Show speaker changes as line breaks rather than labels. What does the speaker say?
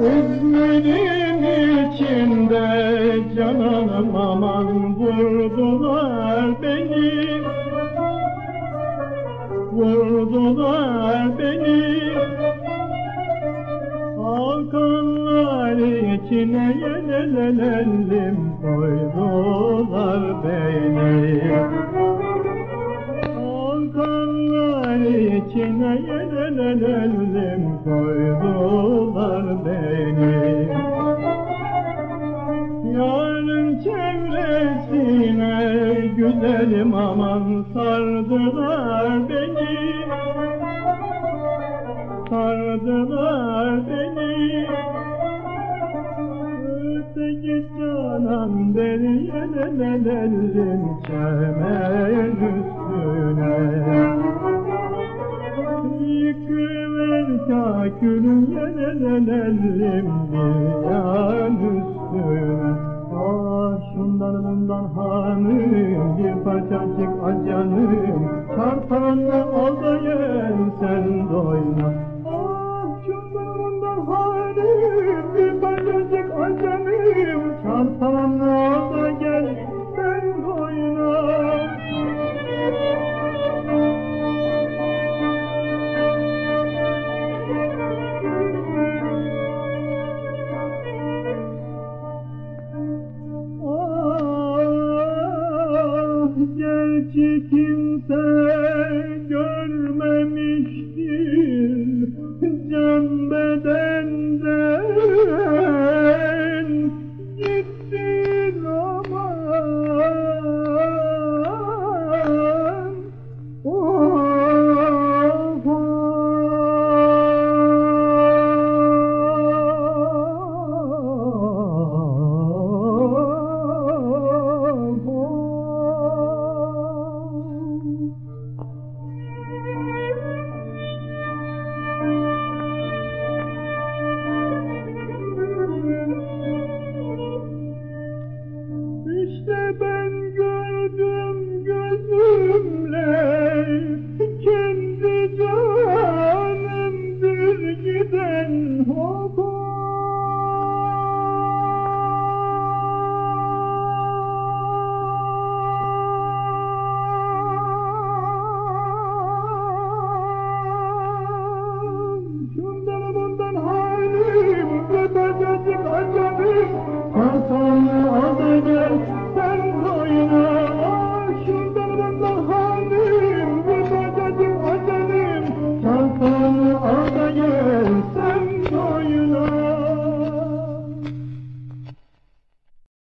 Hüznünün içinde cananım aman vurdular beni. Vurdular beni. Hakanlar içine yelelelendim koydular beni. Hakanlar içine yelelelendim koydular güzelim aman sardılar beni. Sardılar beni. Öteki canan beni yenelelim çemen üstüne. Yıkıver kakülüm yenelelim bir yan parçacık acanım Çarpanla al da yer sen doyma 是经济 İşte ben gördüm gözümle kendi canımdır giden hop Şundan bundan halim, ötececik acanım, Kalkanlı adı